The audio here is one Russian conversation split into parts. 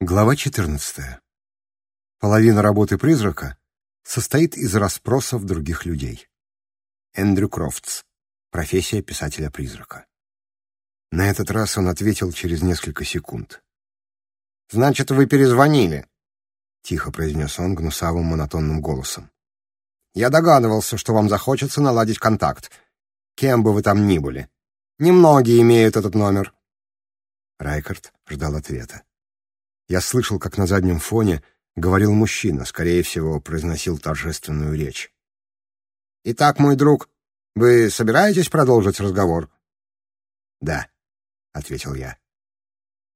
Глава 14. Половина работы призрака состоит из расспросов других людей. Эндрю Крофтс. Профессия писателя-призрака. На этот раз он ответил через несколько секунд. «Значит, вы перезвонили», — тихо произнес он гнусавым монотонным голосом. «Я догадывался, что вам захочется наладить контакт, кем бы вы там ни были. Немногие имеют этот номер». Райкард ждал ответа. Я слышал, как на заднем фоне говорил мужчина, скорее всего, произносил торжественную речь. «Итак, мой друг, вы собираетесь продолжить разговор?» «Да», — ответил я.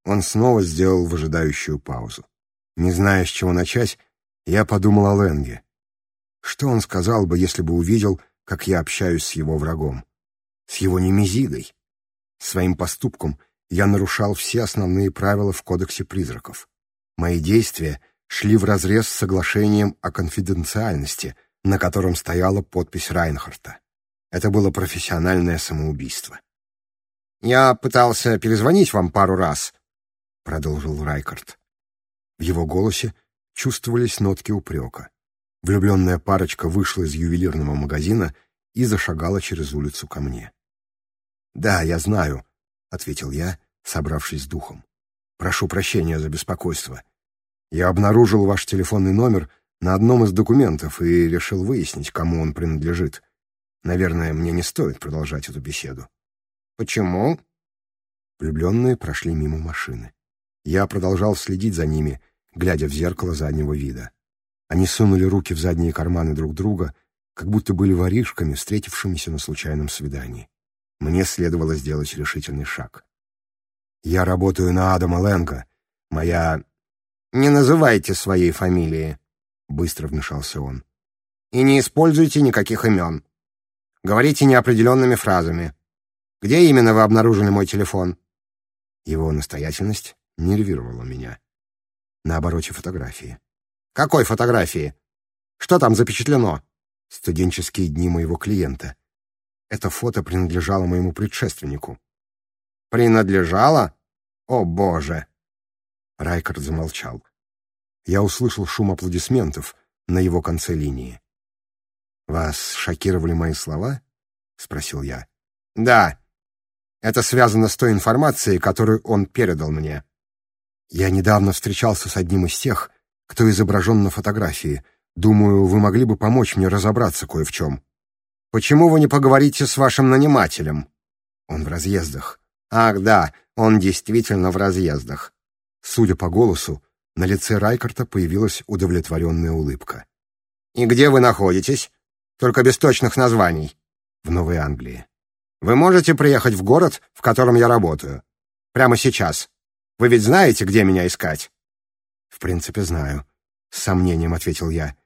Он снова сделал выжидающую паузу. Не зная, с чего начать, я подумал о Ленге. Что он сказал бы, если бы увидел, как я общаюсь с его врагом? С его немезидой? Своим поступком — я нарушал все основные правила в Кодексе призраков. Мои действия шли вразрез с соглашением о конфиденциальности, на котором стояла подпись Райнхарта. Это было профессиональное самоубийство. «Я пытался перезвонить вам пару раз», — продолжил Райкард. В его голосе чувствовались нотки упрека. Влюбленная парочка вышла из ювелирного магазина и зашагала через улицу ко мне. «Да, я знаю», — ответил я, собравшись с духом. «Прошу прощения за беспокойство. Я обнаружил ваш телефонный номер на одном из документов и решил выяснить, кому он принадлежит. Наверное, мне не стоит продолжать эту беседу». «Почему?» Влюбленные прошли мимо машины. Я продолжал следить за ними, глядя в зеркало заднего вида. Они сунули руки в задние карманы друг друга, как будто были воришками, встретившимися на случайном свидании. Мне следовало сделать решительный шаг. «Я работаю на Адама Лэнга. Моя...» «Не называйте своей фамилии», — быстро вмешался он. «И не используйте никаких имен. Говорите неопределенными фразами. Где именно вы обнаружили мой телефон?» Его настоятельность нервировала меня. На обороте фотографии. «Какой фотографии? Что там запечатлено?» «Студенческие дни моего клиента. Это фото принадлежало моему предшественнику. «Принадлежало? О, Боже!» Райкард замолчал. Я услышал шум аплодисментов на его конце линии. «Вас шокировали мои слова?» — спросил я. «Да. Это связано с той информацией, которую он передал мне». «Я недавно встречался с одним из тех, кто изображен на фотографии. Думаю, вы могли бы помочь мне разобраться кое в чем». Почему вы не поговорите с вашим нанимателем? Он в разъездах. Ах, да, он действительно в разъездах. Судя по голосу, на лице Райкарта появилась удовлетворенная улыбка. «И где вы находитесь? Только без точных названий». «В Новой Англии». «Вы можете приехать в город, в котором я работаю? Прямо сейчас. Вы ведь знаете, где меня искать?» «В принципе, знаю», — с сомнением ответил я.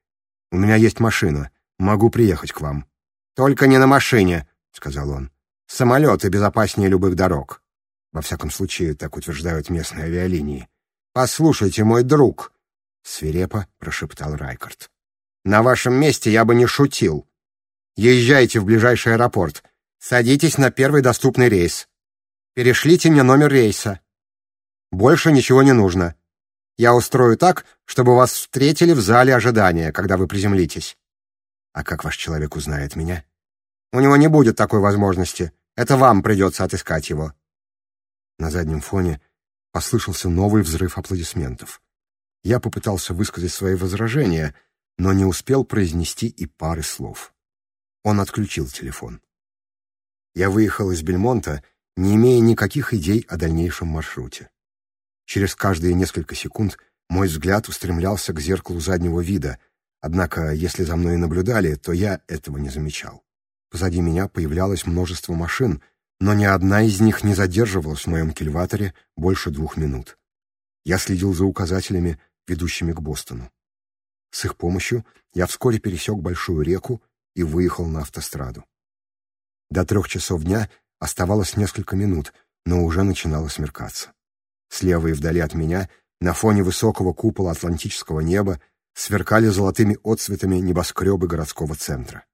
«У меня есть машина. Могу приехать к вам». «Только не на машине», — сказал он. «Самолеты безопаснее любых дорог». Во всяком случае, так утверждают местные авиалинии. «Послушайте, мой друг», — свирепо прошептал Райкард. «На вашем месте я бы не шутил. Езжайте в ближайший аэропорт. Садитесь на первый доступный рейс. Перешлите мне номер рейса. Больше ничего не нужно. Я устрою так, чтобы вас встретили в зале ожидания, когда вы приземлитесь. «А как ваш человек узнает меня?» «У него не будет такой возможности. Это вам придется отыскать его». На заднем фоне послышался новый взрыв аплодисментов. Я попытался высказать свои возражения, но не успел произнести и пары слов. Он отключил телефон. Я выехал из Бельмонта, не имея никаких идей о дальнейшем маршруте. Через каждые несколько секунд мой взгляд устремлялся к зеркалу заднего вида — Однако, если за мной наблюдали, то я этого не замечал. Позади меня появлялось множество машин, но ни одна из них не задерживалась в моем кильваторе больше двух минут. Я следил за указателями, ведущими к Бостону. С их помощью я вскоре пересек большую реку и выехал на автостраду. До трех часов дня оставалось несколько минут, но уже начинало смеркаться. Слева и вдали от меня, на фоне высокого купола атлантического неба, сверкали золотыми отцветами небоскребы городского центра.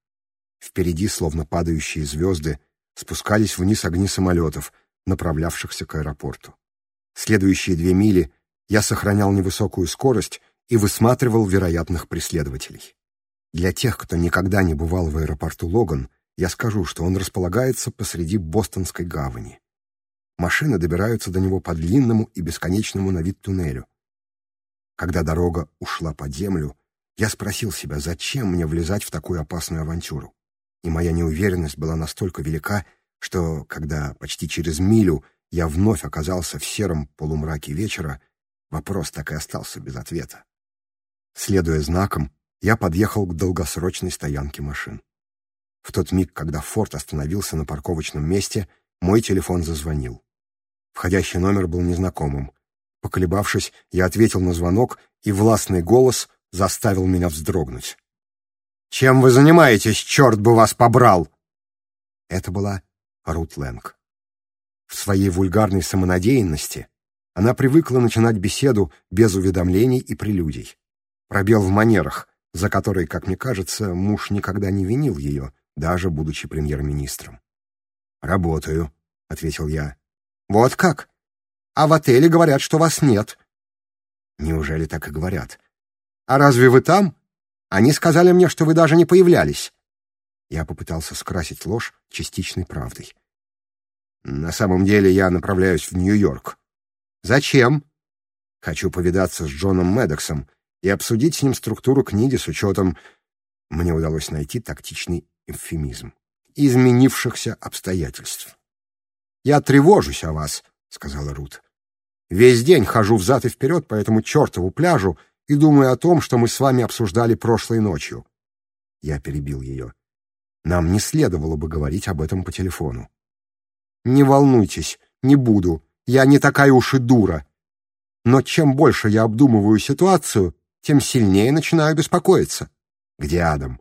Впереди, словно падающие звезды, спускались вниз огни самолетов, направлявшихся к аэропорту. Следующие две мили я сохранял невысокую скорость и высматривал вероятных преследователей. Для тех, кто никогда не бывал в аэропорту Логан, я скажу, что он располагается посреди Бостонской гавани. Машины добираются до него по длинному и бесконечному на вид туннелю, когда дорога ушла под землю, я спросил себя, зачем мне влезать в такую опасную авантюру. И моя неуверенность была настолько велика, что, когда почти через милю я вновь оказался в сером полумраке вечера, вопрос так и остался без ответа. Следуя знакам, я подъехал к долгосрочной стоянке машин. В тот миг, когда Форд остановился на парковочном месте, мой телефон зазвонил. Входящий номер был незнакомым. Поколебавшись, я ответил на звонок, и властный голос заставил меня вздрогнуть. «Чем вы занимаетесь, черт бы вас побрал!» Это была Рут Лэнг. В своей вульгарной самонадеянности она привыкла начинать беседу без уведомлений и прелюдий. Пробел в манерах, за который, как мне кажется, муж никогда не винил ее, даже будучи премьер-министром. «Работаю», — ответил я. «Вот как?» а в отеле говорят, что вас нет». «Неужели так и говорят?» «А разве вы там? Они сказали мне, что вы даже не появлялись». Я попытался скрасить ложь частичной правдой. «На самом деле я направляюсь в Нью-Йорк». «Зачем?» «Хочу повидаться с Джоном Медоксом и обсудить с ним структуру книги с учетом...» Мне удалось найти тактичный эвфемизм. «Изменившихся обстоятельств». «Я тревожусь о вас», — сказала Рут. Весь день хожу взад и вперед по этому чертову пляжу и думаю о том, что мы с вами обсуждали прошлой ночью. Я перебил ее. Нам не следовало бы говорить об этом по телефону. Не волнуйтесь, не буду. Я не такая уж и дура. Но чем больше я обдумываю ситуацию, тем сильнее начинаю беспокоиться. Где Адам?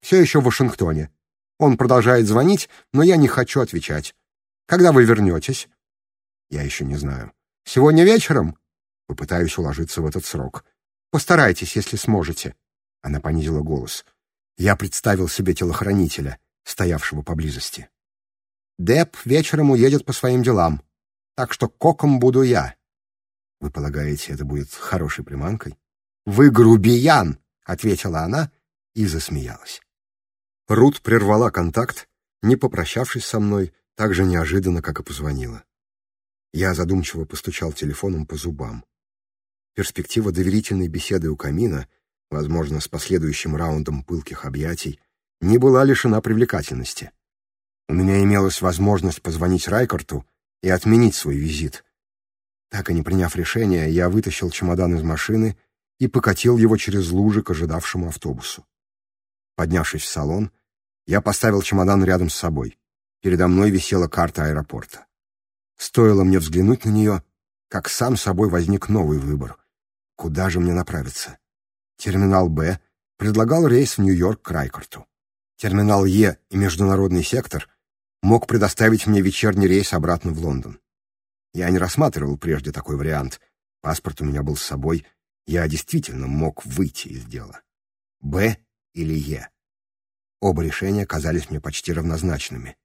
Все еще в Вашингтоне. Он продолжает звонить, но я не хочу отвечать. Когда вы вернетесь? Я еще не знаю. Сегодня вечером?» Попытаюсь уложиться в этот срок. «Постарайтесь, если сможете». Она понизила голос. Я представил себе телохранителя, стоявшего поблизости. «Деп вечером уедет по своим делам, так что коком буду я». «Вы полагаете, это будет хорошей приманкой?» «Вы грубиян!» — ответила она и засмеялась. Рут прервала контакт, не попрощавшись со мной, так же неожиданно, как и позвонила. Я задумчиво постучал телефоном по зубам. Перспектива доверительной беседы у камина, возможно, с последующим раундом пылких объятий, не была лишена привлекательности. У меня имелась возможность позвонить Райкорту и отменить свой визит. Так и не приняв решения, я вытащил чемодан из машины и покатил его через лужи к ожидавшему автобусу. Поднявшись в салон, я поставил чемодан рядом с собой. Передо мной висела карта аэропорта. Стоило мне взглянуть на нее, как сам собой возник новый выбор. Куда же мне направиться? Терминал «Б» предлагал рейс в Нью-Йорк к Райкорту. Терминал «Е» и международный сектор мог предоставить мне вечерний рейс обратно в Лондон. Я не рассматривал прежде такой вариант. Паспорт у меня был с собой. Я действительно мог выйти из дела. «Б» или «Е». Оба решения казались мне почти равнозначными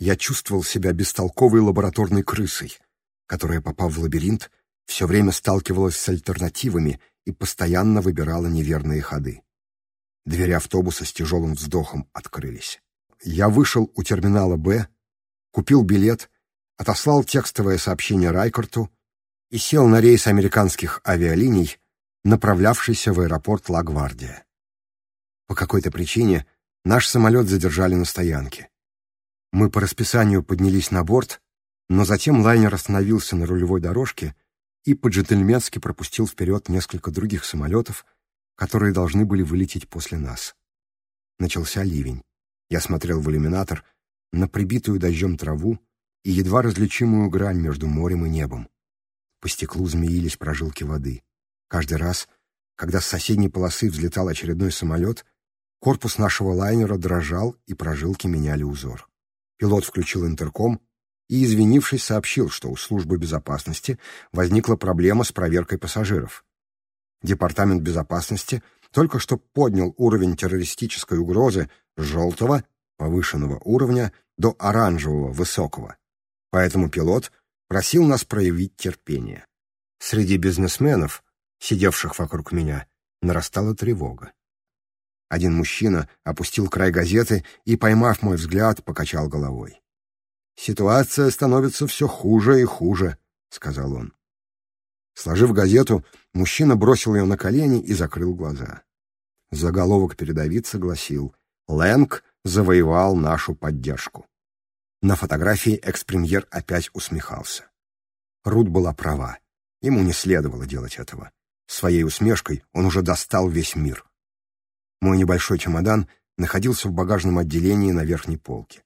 я чувствовал себя бестолковой лабораторной крысой, которая, попав в лабиринт, все время сталкивалась с альтернативами и постоянно выбирала неверные ходы. Двери автобуса с тяжелым вздохом открылись. Я вышел у терминала «Б», купил билет, отослал текстовое сообщение Райкорту и сел на рейс американских авиалиний, направлявшийся в аэропорт Лагвардия. По какой-то причине наш самолет задержали на стоянке. Мы по расписанию поднялись на борт, но затем лайнер остановился на рулевой дорожке и по-джентльменски пропустил вперед несколько других самолетов, которые должны были вылететь после нас. Начался ливень. Я смотрел в иллюминатор на прибитую дождем траву и едва различимую грань между морем и небом. По стеклу змеились прожилки воды. Каждый раз, когда с соседней полосы взлетал очередной самолет, корпус нашего лайнера дрожал и прожилки меняли узор. Пилот включил интерком и, извинившись, сообщил, что у службы безопасности возникла проблема с проверкой пассажиров. Департамент безопасности только что поднял уровень террористической угрозы с желтого, повышенного уровня, до оранжевого, высокого. Поэтому пилот просил нас проявить терпение. Среди бизнесменов, сидевших вокруг меня, нарастала тревога. Один мужчина опустил край газеты и, поймав мой взгляд, покачал головой. «Ситуация становится все хуже и хуже», — сказал он. Сложив газету, мужчина бросил ее на колени и закрыл глаза. Заголовок передовицы гласил «Лэнг завоевал нашу поддержку». На фотографии экс-премьер опять усмехался. Рут была права. Ему не следовало делать этого. Своей усмешкой он уже достал весь мир. Мой небольшой чемодан находился в багажном отделении на верхней полке.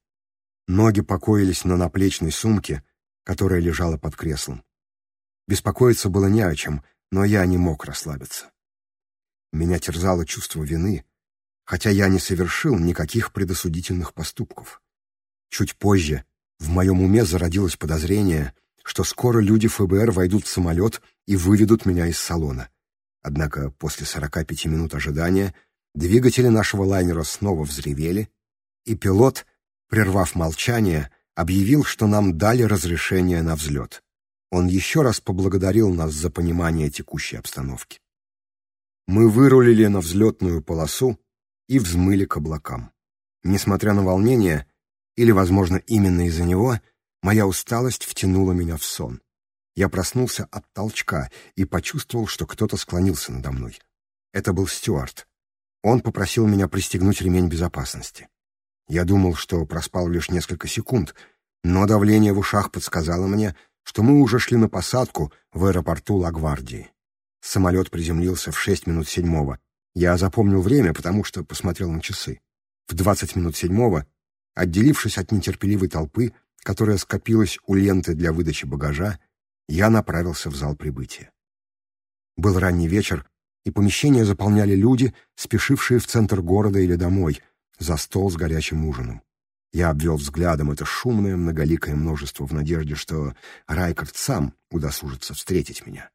Ноги покоились на наплечной сумке, которая лежала под креслом. Беспокоиться было не о чем, но я не мог расслабиться. Меня терзало чувство вины, хотя я не совершил никаких предосудительных поступков. Чуть позже в моем уме зародилось подозрение, что скоро люди ФБР войдут в самолет и выведут меня из салона. Однако после 45 минут ожидания Двигатели нашего лайнера снова взревели, и пилот, прервав молчание, объявил, что нам дали разрешение на взлет. Он еще раз поблагодарил нас за понимание текущей обстановки. Мы вырулили на взлетную полосу и взмыли к облакам. Несмотря на волнение, или, возможно, именно из-за него, моя усталость втянула меня в сон. Я проснулся от толчка и почувствовал, что кто-то склонился надо мной. Это был Стюарт. Он попросил меня пристегнуть ремень безопасности. Я думал, что проспал лишь несколько секунд, но давление в ушах подсказало мне, что мы уже шли на посадку в аэропорту Лагвардии. Самолет приземлился в шесть минут седьмого. Я запомнил время, потому что посмотрел на часы. В двадцать минут седьмого, отделившись от нетерпеливой толпы, которая скопилась у ленты для выдачи багажа, я направился в зал прибытия. Был ранний вечер, и помещение заполняли люди, спешившие в центр города или домой, за стол с горячим ужином. Я обвел взглядом это шумное, многоликое множество в надежде, что Райкард сам удосужится встретить меня.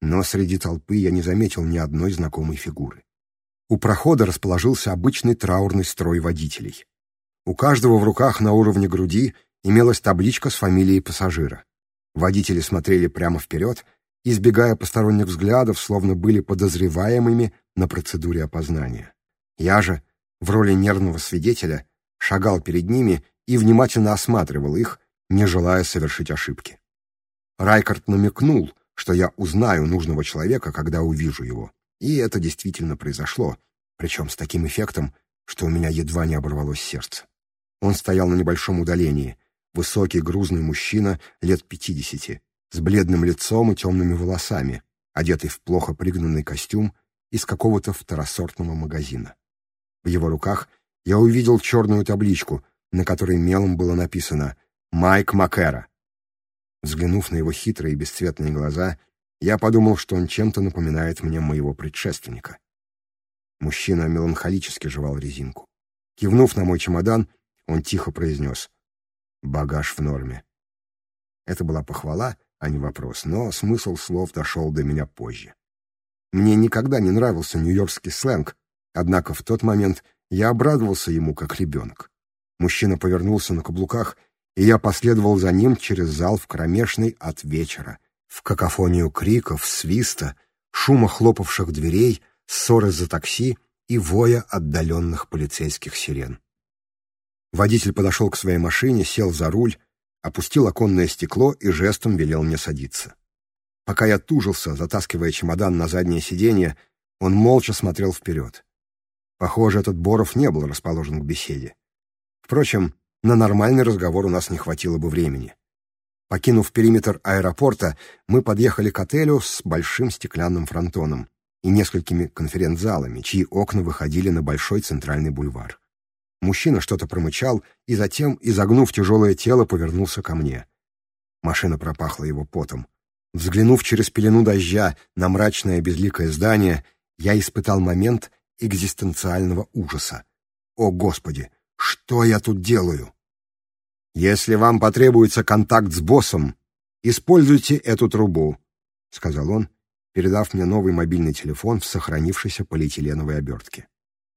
Но среди толпы я не заметил ни одной знакомой фигуры. У прохода расположился обычный траурный строй водителей. У каждого в руках на уровне груди имелась табличка с фамилией пассажира. Водители смотрели прямо вперед — избегая посторонних взглядов, словно были подозреваемыми на процедуре опознания. Я же, в роли нервного свидетеля, шагал перед ними и внимательно осматривал их, не желая совершить ошибки. Райкард намекнул, что я узнаю нужного человека, когда увижу его. И это действительно произошло, причем с таким эффектом, что у меня едва не оборвалось сердце. Он стоял на небольшом удалении, высокий грузный мужчина лет пятидесяти, с бледным лицом и темными волосами, одетый в плохо пригнанный костюм из какого-то второсортного магазина. В его руках я увидел черную табличку, на которой мелом было написано «Майк Макера». Взглянув на его хитрые и бесцветные глаза, я подумал, что он чем-то напоминает мне моего предшественника. Мужчина меланхолически жевал резинку. Кивнув на мой чемодан, он тихо произнес «Багаж в норме». Это была похвала, а не вопрос, но смысл слов дошел до меня позже. Мне никогда не нравился нью-йоркский сленг, однако в тот момент я обрадовался ему как ребенок. Мужчина повернулся на каблуках, и я последовал за ним через зал в кромешный от вечера, в какофонию криков, свиста, шума хлопавших дверей, ссоры за такси и воя отдаленных полицейских сирен. Водитель подошел к своей машине, сел за руль, опустил оконное стекло и жестом велел мне садиться. Пока я тужился, затаскивая чемодан на заднее сиденье, он молча смотрел вперед. Похоже, этот Боров не был расположен к беседе. Впрочем, на нормальный разговор у нас не хватило бы времени. Покинув периметр аэропорта, мы подъехали к отелю с большим стеклянным фронтоном и несколькими конференц-залами, чьи окна выходили на большой центральный бульвар. Мужчина что-то промычал и затем, изогнув тяжелое тело, повернулся ко мне. Машина пропахла его потом. Взглянув через пелену дождя на мрачное безликое здание, я испытал момент экзистенциального ужаса. «О, Господи, что я тут делаю?» «Если вам потребуется контакт с боссом, используйте эту трубу», — сказал он, передав мне новый мобильный телефон в сохранившейся полиэтиленовой обертке.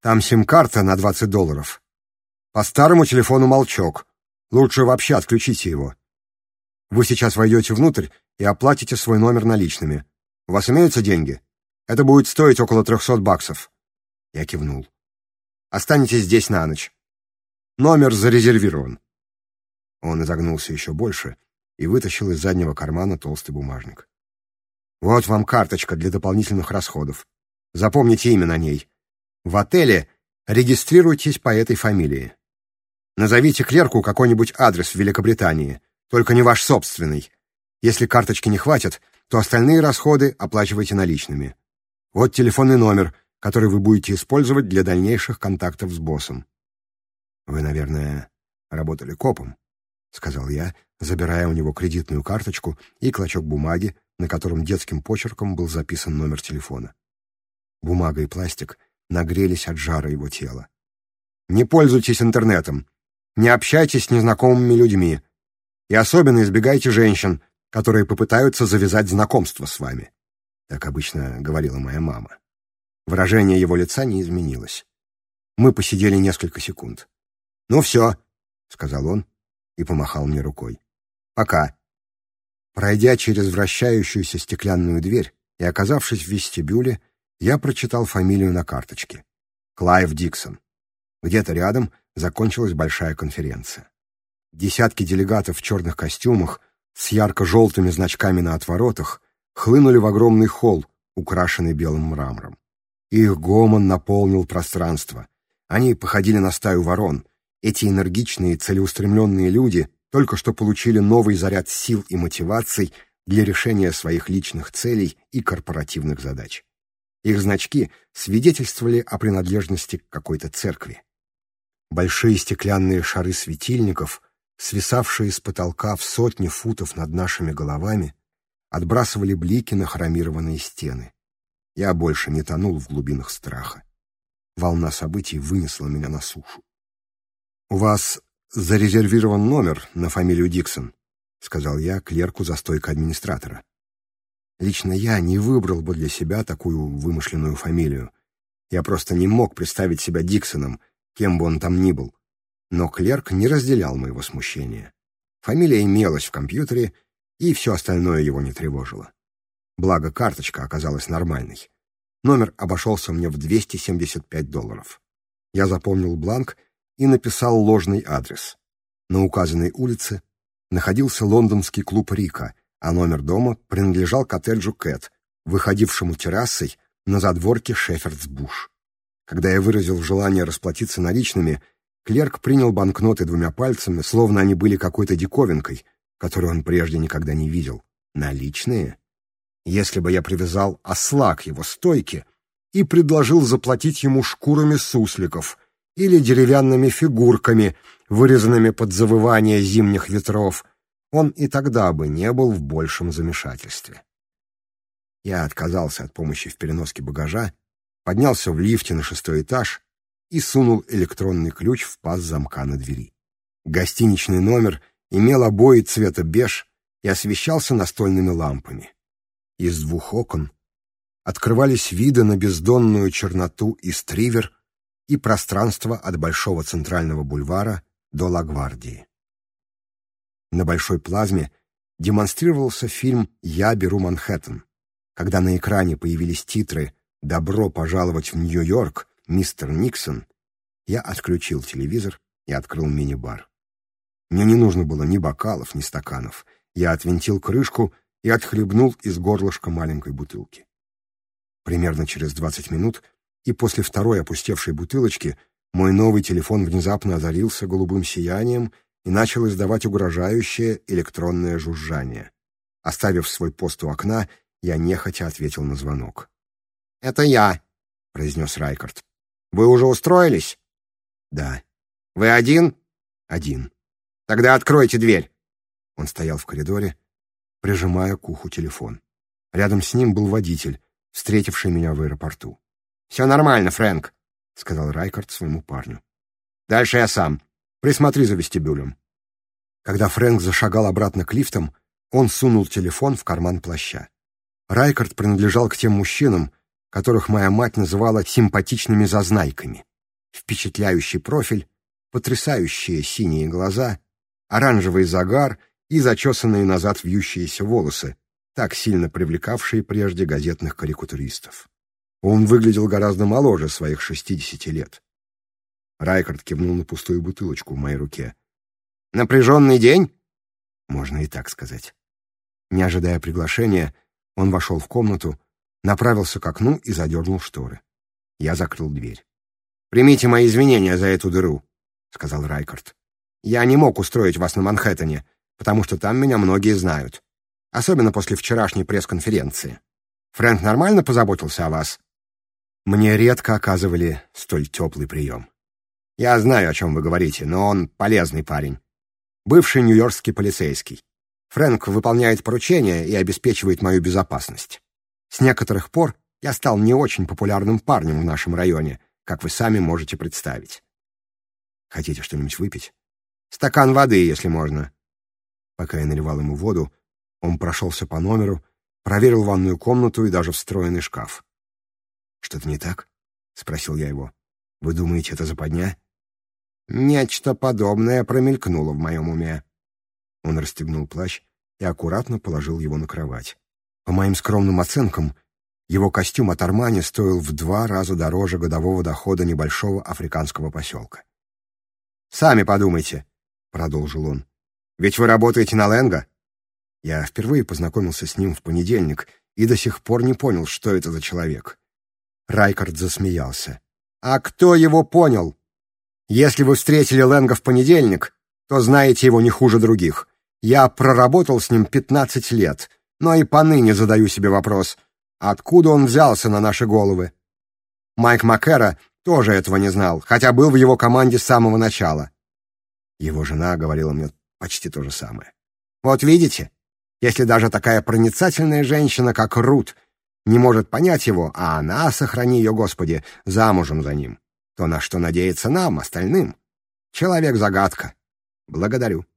«Там сим-карта на 20 долларов. По старому телефону молчок. Лучше вообще отключите его. Вы сейчас войдете внутрь и оплатите свой номер наличными. У вас имеются деньги? Это будет стоить около 300 баксов. Я кивнул. Останетесь здесь на ночь. Номер зарезервирован. Он изогнулся еще больше и вытащил из заднего кармана толстый бумажник. Вот вам карточка для дополнительных расходов. Запомните имя на ней. В отеле регистрируйтесь по этой фамилии. Назовите клерку какой-нибудь адрес в Великобритании, только не ваш собственный. Если карточки не хватит, то остальные расходы оплачивайте наличными. Вот телефонный номер, который вы будете использовать для дальнейших контактов с боссом. «Вы, наверное, работали копом», — сказал я, забирая у него кредитную карточку и клочок бумаги, на котором детским почерком был записан номер телефона. Бумага и пластик нагрелись от жара его тела. «Не пользуйтесь интернетом. Не общайтесь с незнакомыми людьми. И особенно избегайте женщин, которые попытаются завязать знакомство с вами. Так обычно говорила моя мама. Выражение его лица не изменилось. Мы посидели несколько секунд. «Ну все», — сказал он и помахал мне рукой. «Пока». Пройдя через вращающуюся стеклянную дверь и оказавшись в вестибюле, я прочитал фамилию на карточке. Клайв Диксон. Где-то рядом закончилась большая конференция. Десятки делегатов в черных костюмах с ярко-желтыми значками на отворотах хлынули в огромный холл, украшенный белым мрамором. Их гомон наполнил пространство. Они походили на стаю ворон. Эти энергичные, целеустремленные люди только что получили новый заряд сил и мотиваций для решения своих личных целей и корпоративных задач. Их значки свидетельствовали о принадлежности к какой-то церкви. Большие стеклянные шары светильников, свисавшие с потолка в сотни футов над нашими головами, отбрасывали блики на хромированные стены. Я больше не тонул в глубинах страха. Волна событий вынесла меня на сушу. «У вас зарезервирован номер на фамилию Диксон», — сказал я клерку за стойкой администратора. Лично я не выбрал бы для себя такую вымышленную фамилию. Я просто не мог представить себя Диксоном — кем бы он там ни был. Но клерк не разделял моего смущения. Фамилия имелась в компьютере, и все остальное его не тревожило. Благо, карточка оказалась нормальной. Номер обошелся мне в 275 долларов. Я запомнил бланк и написал ложный адрес. На указанной улице находился лондонский клуб «Рика», а номер дома принадлежал коттеджу «Кэт», выходившему террасой на задворке Шефердсбуш. Когда я выразил желание расплатиться наличными, клерк принял банкноты двумя пальцами, словно они были какой-то диковинкой, которую он прежде никогда не видел. Наличные? Если бы я привязал осла к его стойке и предложил заплатить ему шкурами сусликов или деревянными фигурками, вырезанными под завывание зимних ветров, он и тогда бы не был в большем замешательстве. Я отказался от помощи в переноске багажа поднялся в лифте на шестой этаж и сунул электронный ключ в паз замка на двери. Гостиничный номер имел обои цвета беж и освещался настольными лампами. Из двух окон открывались виды на бездонную черноту и стривер и пространство от Большого Центрального бульвара до Лагвардии. На Большой плазме демонстрировался фильм «Я беру Манхэттен», когда на экране появились титры — «Добро пожаловать в Нью-Йорк, мистер Никсон», я отключил телевизор и открыл мини-бар. Мне не нужно было ни бокалов, ни стаканов. Я отвинтил крышку и отхлебнул из горлышка маленькой бутылки. Примерно через 20 минут и после второй опустевшей бутылочки мой новый телефон внезапно озарился голубым сиянием и начал издавать угрожающее электронное жужжание. Оставив свой пост у окна, я нехотя ответил на звонок. «Это я», — произнес Райкард. «Вы уже устроились?» «Да». «Вы один?» «Один». «Тогда откройте дверь». Он стоял в коридоре, прижимая к уху телефон. Рядом с ним был водитель, встретивший меня в аэропорту. «Все нормально, Фрэнк», — сказал Райкард своему парню. «Дальше я сам. Присмотри за вестибюлем». Когда Фрэнк зашагал обратно к лифтам, он сунул телефон в карман плаща. Райкард принадлежал к тем мужчинам, которых моя мать называла симпатичными зазнайками. Впечатляющий профиль, потрясающие синие глаза, оранжевый загар и зачесанные назад вьющиеся волосы, так сильно привлекавшие прежде газетных карикатуристов. Он выглядел гораздо моложе своих шестидесяти лет. Райкард кивнул на пустую бутылочку в моей руке. «Напряженный день?» Можно и так сказать. Не ожидая приглашения, он вошел в комнату, направился к окну и задернул шторы. Я закрыл дверь. «Примите мои извинения за эту дыру», — сказал Райкард. «Я не мог устроить вас на Манхэттене, потому что там меня многие знают. Особенно после вчерашней пресс-конференции. Фрэнк нормально позаботился о вас?» Мне редко оказывали столь теплый прием. Я знаю, о чем вы говорите, но он полезный парень. Бывший нью-йоркский полицейский. Фрэнк выполняет поручения и обеспечивает мою безопасность. С некоторых пор я стал не очень популярным парнем в нашем районе, как вы сами можете представить. Хотите что-нибудь выпить? Стакан воды, если можно. Пока я наливал ему воду, он прошелся по номеру, проверил ванную комнату и даже встроенный шкаф. «Что-то не так?» — спросил я его. «Вы думаете, это западня?» Нечто подобное промелькнуло в моем уме. Он расстегнул плащ и аккуратно положил его на кровать. По моим скромным оценкам, его костюм от Армани стоил в два раза дороже годового дохода небольшого африканского поселка. «Сами подумайте», — продолжил он. «Ведь вы работаете на Ленга?» Я впервые познакомился с ним в понедельник и до сих пор не понял, что это за человек. Райкард засмеялся. «А кто его понял? Если вы встретили Ленга в понедельник, то знаете его не хуже других. Я проработал с ним 15 лет, но и поныне задаю себе вопрос, откуда он взялся на наши головы. Майк Маккера тоже этого не знал, хотя был в его команде с самого начала. Его жена говорила мне почти то же самое. Вот видите, если даже такая проницательная женщина, как Рут, не может понять его, а она, сохрани ее, Господи, замужем за ним, то на что надеяться нам, остальным? Человек-загадка. Благодарю.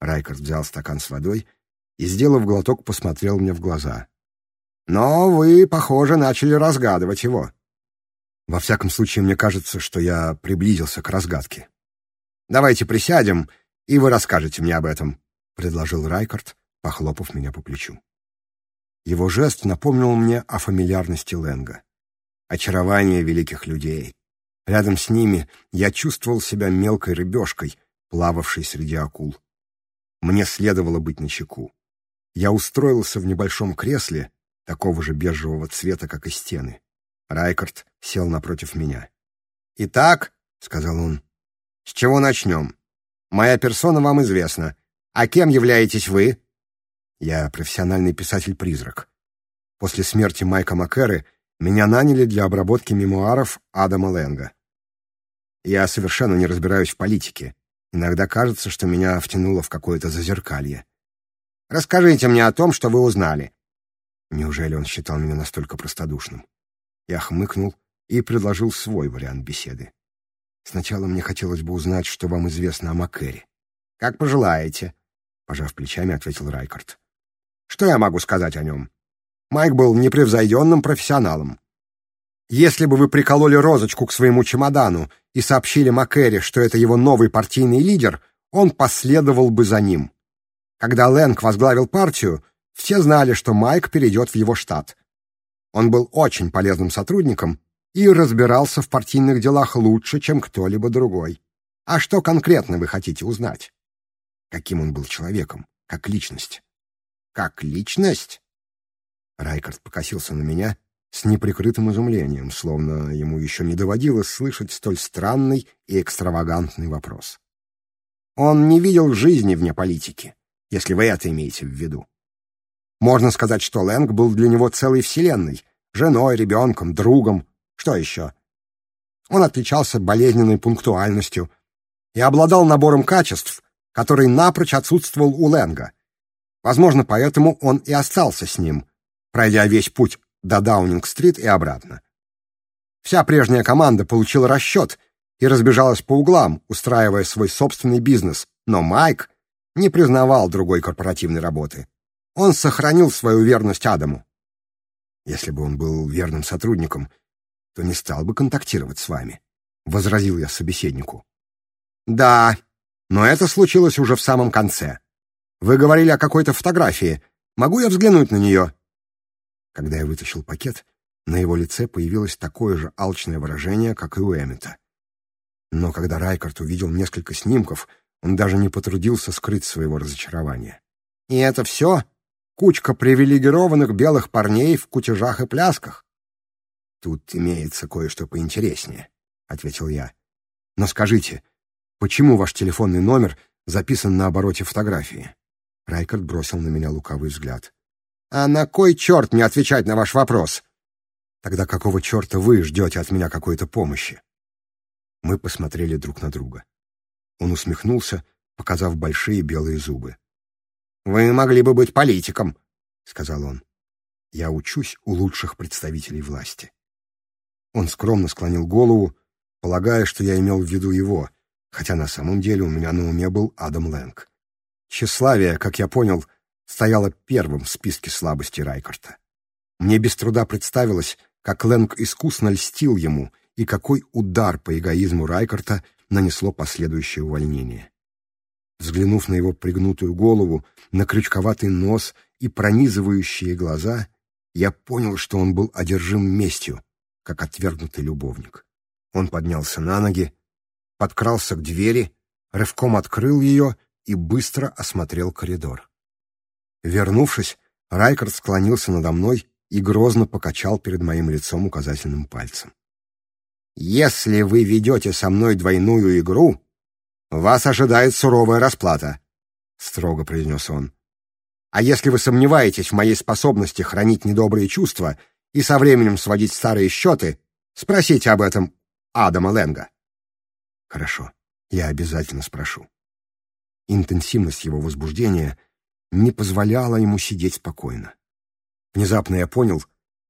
Райкард взял стакан с водой и, сделав глоток, посмотрел мне в глаза. «Но вы, похоже, начали разгадывать его». «Во всяком случае, мне кажется, что я приблизился к разгадке». «Давайте присядем, и вы расскажете мне об этом», — предложил Райкард, похлопав меня по плечу. Его жест напомнил мне о фамильярности Ленга. Очарование великих людей. Рядом с ними я чувствовал себя мелкой рыбешкой, плававшей среди акул. Мне следовало быть начеку. Я устроился в небольшом кресле, такого же бежевого цвета, как и стены. Райкард сел напротив меня. «Итак», — сказал он, — «с чего начнем? Моя персона вам известна. А кем являетесь вы?» «Я профессиональный писатель-призрак. После смерти Майка Маккеры меня наняли для обработки мемуаров Адама Лэнга. Я совершенно не разбираюсь в политике. Иногда кажется, что меня втянуло в какое-то зазеркалье. Расскажите мне о том, что вы узнали». Неужели он считал меня настолько простодушным? Я хмыкнул и предложил свой вариант беседы. Сначала мне хотелось бы узнать, что вам известно о Маккере. «Как пожелаете», — пожав плечами, ответил Райкард. «Что я могу сказать о нем? Майк был непревзойденным профессионалом. Если бы вы прикололи розочку к своему чемодану и сообщили Маккере, что это его новый партийный лидер, он последовал бы за ним. Когда Лэнг возглавил партию, все знали, что Майк перейдет в его штат. Он был очень полезным сотрудником и разбирался в партийных делах лучше, чем кто-либо другой. А что конкретно вы хотите узнать? Каким он был человеком, как личность? Как личность? Райкард покосился на меня с неприкрытым изумлением, словно ему еще не доводилось слышать столь странный и экстравагантный вопрос. Он не видел жизни вне политики если вы это имеете в виду. Можно сказать, что Лэнг был для него целой вселенной, женой, ребенком, другом, что еще. Он отличался болезненной пунктуальностью и обладал набором качеств, который напрочь отсутствовал у Лэнга. Возможно, поэтому он и остался с ним, пройдя весь путь до Даунинг-стрит и обратно. Вся прежняя команда получила расчет и разбежалась по углам, устраивая свой собственный бизнес, но Майк — не признавал другой корпоративной работы. Он сохранил свою верность Адаму. Если бы он был верным сотрудником, то не стал бы контактировать с вами, — возразил я собеседнику. Да, но это случилось уже в самом конце. Вы говорили о какой-то фотографии. Могу я взглянуть на нее? Когда я вытащил пакет, на его лице появилось такое же алчное выражение, как и у Эммета. Но когда Райкард увидел несколько снимков — он даже не потрудился скрыть своего разочарования. «И это все? Кучка привилегированных белых парней в кутежах и плясках?» «Тут имеется кое-что поинтереснее», — ответил я. «Но скажите, почему ваш телефонный номер записан на обороте фотографии?» Райкард бросил на меня лукавый взгляд. «А на кой черт мне отвечать на ваш вопрос?» «Тогда какого черта вы ждете от меня какой-то помощи?» Мы посмотрели друг на друга. Он усмехнулся, показав большие белые зубы. «Вы могли бы быть политиком», — сказал он. «Я учусь у лучших представителей власти». Он скромно склонил голову, полагая, что я имел в виду его, хотя на самом деле у меня на уме был Адам Лэнг. Тщеславие, как я понял, стояло первым в списке слабостей Райкарта. Мне без труда представилось, как Лэнг искусно льстил ему и какой удар по эгоизму Райкарта — нанесло последующее увольнение. Взглянув на его пригнутую голову, на крючковатый нос и пронизывающие глаза, я понял, что он был одержим местью, как отвергнутый любовник. Он поднялся на ноги, подкрался к двери, рывком открыл ее и быстро осмотрел коридор. Вернувшись, Райкард склонился надо мной и грозно покачал перед моим лицом указательным пальцем. «Если вы ведете со мной двойную игру, вас ожидает суровая расплата», — строго произнес он. «А если вы сомневаетесь в моей способности хранить недобрые чувства и со временем сводить старые счеты, спросите об этом Адама Ленга». «Хорошо, я обязательно спрошу». Интенсивность его возбуждения не позволяла ему сидеть спокойно. Внезапно я понял,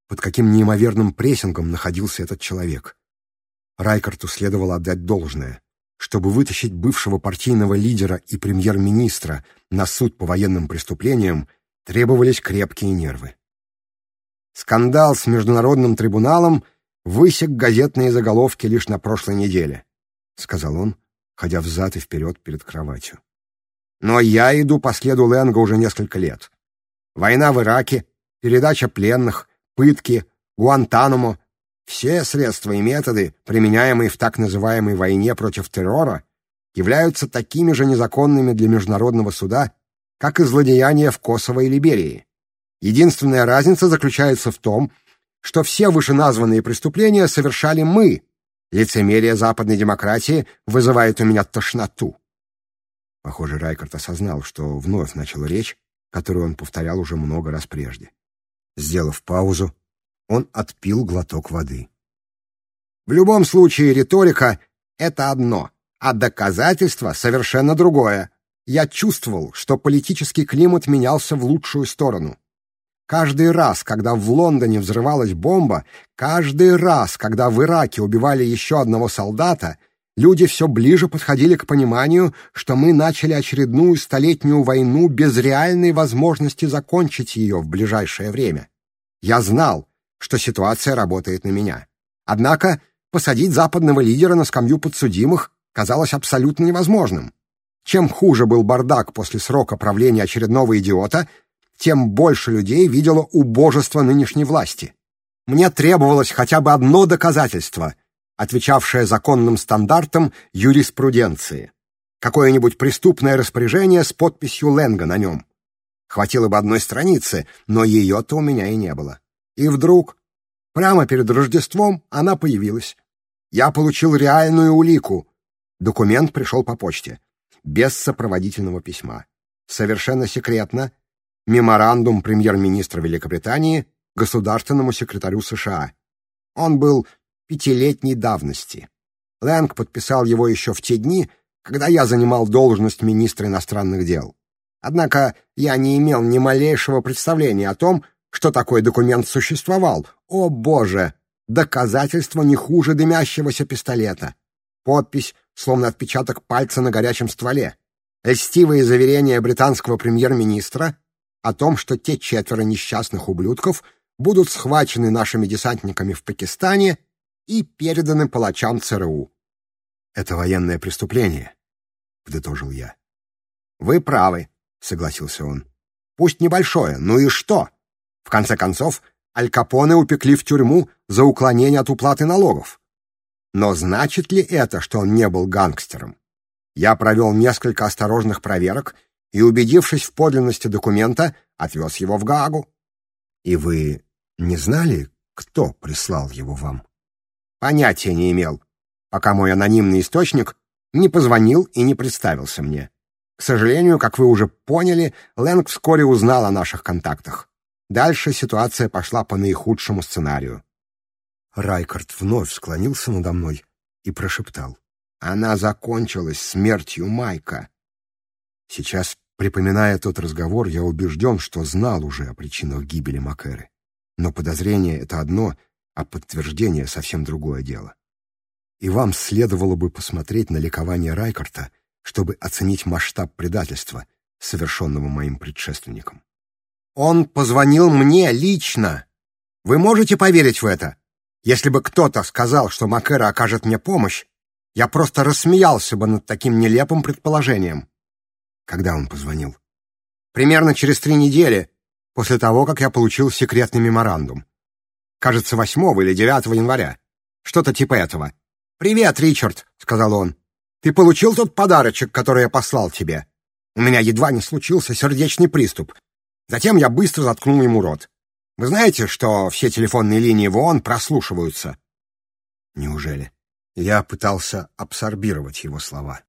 под каким неимоверным прессингом находился этот человек. Райкарту следовало отдать должное. Чтобы вытащить бывшего партийного лидера и премьер-министра на суд по военным преступлениям, требовались крепкие нервы. Скандал с международным трибуналом высек газетные заголовки лишь на прошлой неделе, сказал он, ходя взад и вперед перед кроватью. Но я иду по следу Лэнга уже несколько лет. Война в Ираке, передача пленных, пытки, Гуантанамо, все средства и методы, применяемые в так называемой войне против террора, являются такими же незаконными для международного суда, как и злодеяния в Косово и Либерии. Единственная разница заключается в том, что все вышеназванные преступления совершали мы. Лицемерие западной демократии вызывает у меня тошноту. Похоже, Райкард осознал, что вновь начал речь, которую он повторял уже много раз прежде. Сделав паузу, он отпил глоток воды. В любом случае риторика — это одно, а доказательство — совершенно другое. Я чувствовал, что политический климат менялся в лучшую сторону. Каждый раз, когда в Лондоне взрывалась бомба, каждый раз, когда в Ираке убивали еще одного солдата, люди все ближе подходили к пониманию, что мы начали очередную столетнюю войну без реальной возможности закончить ее в ближайшее время. Я знал, что ситуация работает на меня. Однако посадить западного лидера на скамью подсудимых казалось абсолютно невозможным. Чем хуже был бардак после срока правления очередного идиота, тем больше людей видело убожество нынешней власти. Мне требовалось хотя бы одно доказательство, отвечавшее законным стандартам юриспруденции. Какое-нибудь преступное распоряжение с подписью Ленга на нем. Хватило бы одной страницы, но ее-то у меня и не было. И вдруг, прямо перед Рождеством, она появилась. Я получил реальную улику. Документ пришел по почте. Без сопроводительного письма. Совершенно секретно. Меморандум премьер-министра Великобритании государственному секретарю США. Он был пятилетней давности. Лэнг подписал его еще в те дни, когда я занимал должность министра иностранных дел. Однако я не имел ни малейшего представления о том, что такой документ существовал. О, Боже! Доказательство не хуже дымящегося пистолета. Подпись, словно отпечаток пальца на горячем стволе. Льстивые заверения британского премьер-министра о том, что те четверо несчастных ублюдков будут схвачены нашими десантниками в Пакистане и переданы палачам ЦРУ. «Это военное преступление», — подытожил я. «Вы правы», — согласился он. «Пусть небольшое, ну и что?» В конце концов, Аль Капоне упекли в тюрьму за уклонение от уплаты налогов. Но значит ли это, что он не был гангстером? Я провел несколько осторожных проверок и, убедившись в подлинности документа, отвез его в Гаагу. И вы не знали, кто прислал его вам? Понятия не имел, пока мой анонимный источник не позвонил и не представился мне. К сожалению, как вы уже поняли, Лэнг вскоре узнал о наших контактах. Дальше ситуация пошла по наихудшему сценарию. Райкард вновь склонился надо мной и прошептал. «Она закончилась смертью Майка». Сейчас, припоминая тот разговор, я убежден, что знал уже о причинах гибели Макэры. Но подозрение — это одно, а подтверждение — совсем другое дело. И вам следовало бы посмотреть на ликование Райкарта, чтобы оценить масштаб предательства, совершенного моим предшественником. Он позвонил мне лично. Вы можете поверить в это? Если бы кто-то сказал, что Макэра окажет мне помощь, я просто рассмеялся бы над таким нелепым предположением. Когда он позвонил? Примерно через три недели после того, как я получил секретный меморандум. Кажется, 8 или 9 января. Что-то типа этого. «Привет, Ричард», — сказал он. «Ты получил тот подарочек, который я послал тебе?» У меня едва не случился сердечный приступ. Затем я быстро заткнул ему рот. Вы знаете, что все телефонные линии в ООН прослушиваются? Неужели? Я пытался абсорбировать его слова.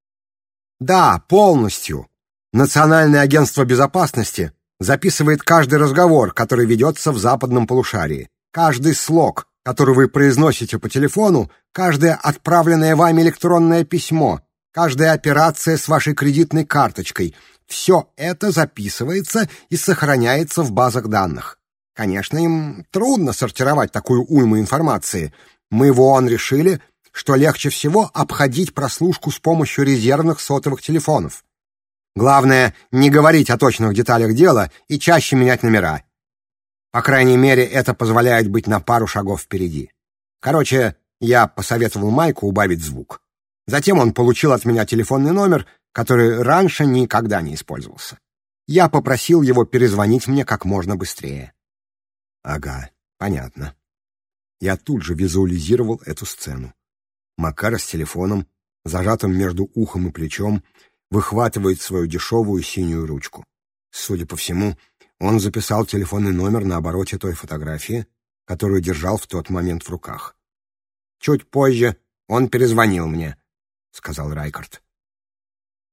Да, полностью. Национальное агентство безопасности записывает каждый разговор, который ведется в западном полушарии, каждый слог, который вы произносите по телефону, каждое отправленное вами электронное письмо, каждая операция с вашей кредитной карточкой — все это записывается и сохраняется в базах данных. Конечно, им трудно сортировать такую уйму информации. Мы в ООН решили, что легче всего обходить прослушку с помощью резервных сотовых телефонов. Главное, не говорить о точных деталях дела и чаще менять номера. По крайней мере, это позволяет быть на пару шагов впереди. Короче, я посоветовал Майку убавить звук. Затем он получил от меня телефонный номер который раньше никогда не использовался. Я попросил его перезвонить мне как можно быстрее. Ага, понятно. Я тут же визуализировал эту сцену. Макара с телефоном, зажатым между ухом и плечом, выхватывает свою дешевую синюю ручку. Судя по всему, он записал телефонный номер на обороте той фотографии, которую держал в тот момент в руках. «Чуть позже он перезвонил мне», — сказал Райкард.